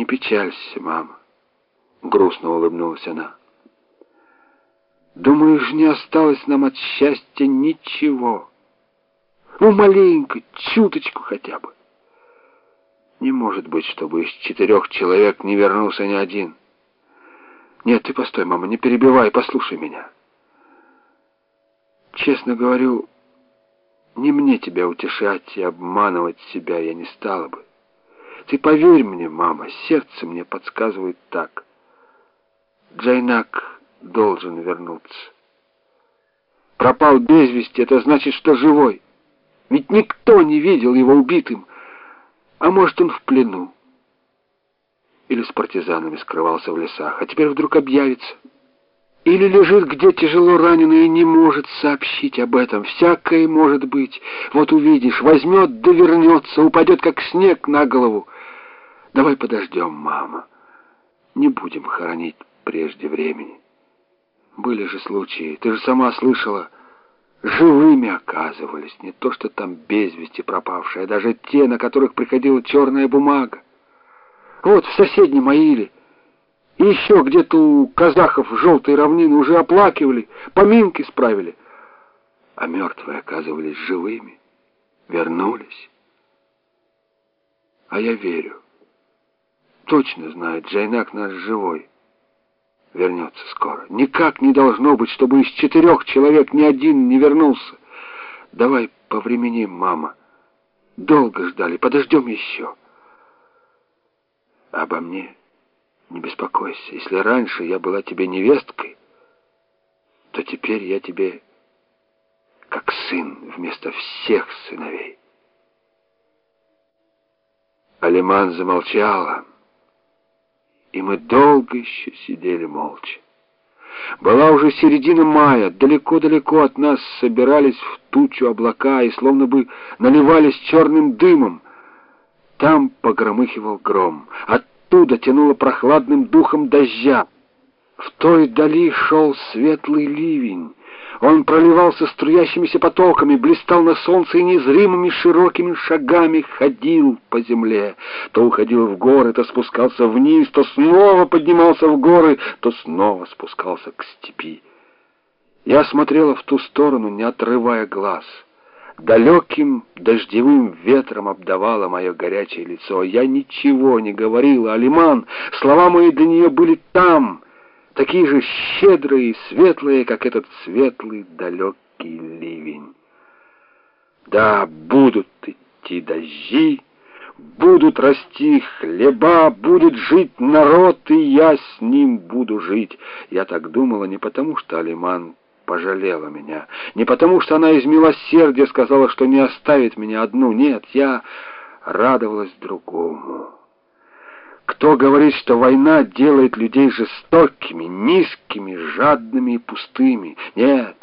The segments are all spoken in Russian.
Не печалься, мама. Грустно улыбнулась она. Думаешь, не осталось нам от счастья ничего? Ну, маленько, чуточку хотя бы. Не может быть, чтобы из четырех человек не вернулся ни один. Нет, ты постой, мама, не перебивай, послушай меня. Честно говорю, не мне тебя утешать и обманывать себя я не стала бы. Ты поверь мне, мама, сердце мне подсказывает так. Джайнак должен вернуться. Пропал без вести, это значит, что живой. Ведь никто не видел его убитым. А может, он в плену. Или с партизанами скрывался в лесах, а теперь вдруг объявится. Или лежит где тяжело раненый и не может сообщить об этом. Всякое может быть. Вот увидишь, возьмет да вернется, упадет, как снег на голову. Давай подождем, мама. Не будем хоронить прежде времени. Были же случаи, ты же сама слышала, живыми оказывались, не то что там без вести пропавшие, а даже те, на которых приходила черная бумага. Вот в соседнем Аиле и еще где-то у казахов желтой равнины уже оплакивали, поминки справили, а мертвые оказывались живыми, вернулись. А я верю, точно знает, Джайнак наш живой вернется скоро. Никак не должно быть, чтобы из четырех человек ни один не вернулся. Давай повременим, мама. Долго ждали, подождем еще. Обо мне не беспокойся. Если раньше я была тебе невесткой, то теперь я тебе как сын вместо всех сыновей. Алиман замолчала и мы долго еще сидели молча. Была уже середина мая, далеко-далеко от нас собирались в тучу облака и словно бы наливались черным дымом. Там погромыхивал гром, оттуда тянуло прохладным духом дождя. В той дали шел светлый ливень, он проливался струящимися потоками, блистал на солнце и незримыми широкими шагами ходил по земле. То уходил в горы, то спускался вниз, то снова поднимался в горы, то снова спускался к степи. Я смотрела в ту сторону, не отрывая глаз. Далеким дождевым ветром обдавало мое горячее лицо. Я ничего не говорила, Алиман, слова мои для нее были там — такие же щедрые и светлые, как этот светлый далекий ливень. Да, будут идти дожди, будут расти хлеба, будет жить народ, и я с ним буду жить. Я так думала не потому, что Алиман пожалела меня, не потому, что она из милосердия сказала, что не оставит меня одну. Нет, я радовалась другому. Кто говорит, что война делает людей жестокими, низкими, жадными и пустыми? Нет,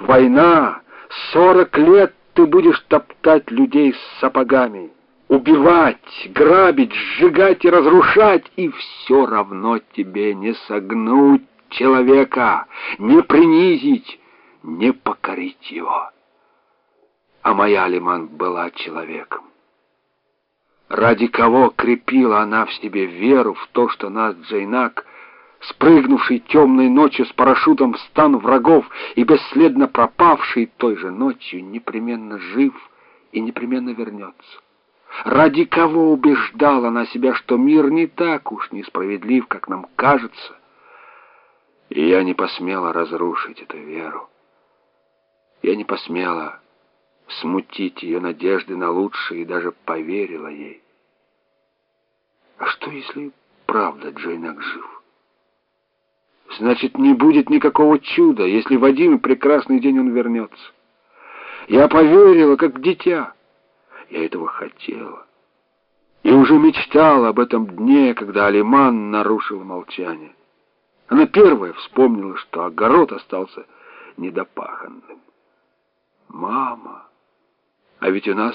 война, сорок лет ты будешь топтать людей с сапогами, убивать, грабить, сжигать и разрушать, и все равно тебе не согнуть человека, не принизить, не покорить его. А моя Лиман была человеком. Ради кого крепила она в себе веру в то, что нас Джейнак, спрыгнувший темной ночью с парашютом в стан врагов и бесследно пропавший той же ночью, непременно жив и непременно вернется? Ради кого убеждала она себя, что мир не так уж несправедлив, как нам кажется? И я не посмела разрушить эту веру. Я не посмела смутить ее надежды на лучшее и даже поверила ей. А что, если правда Джейнак жив? Значит, не будет никакого чуда, если в один прекрасный день он вернется. Я поверила, как дитя. Я этого хотела. И уже мечтала об этом дне, когда Алиман нарушил молчание. Она первая вспомнила, что огород остался недопаханным. «Мама!» А ведь у нас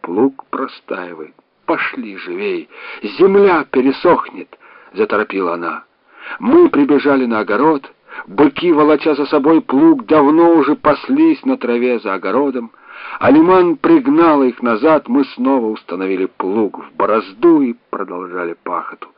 плуг простаивает. Пошли живей, земля пересохнет, заторопила она. Мы прибежали на огород, быки, волоча за собой плуг, давно уже паслись на траве за огородом. Алиман пригнал их назад, мы снова установили плуг в борозду и продолжали пахоту.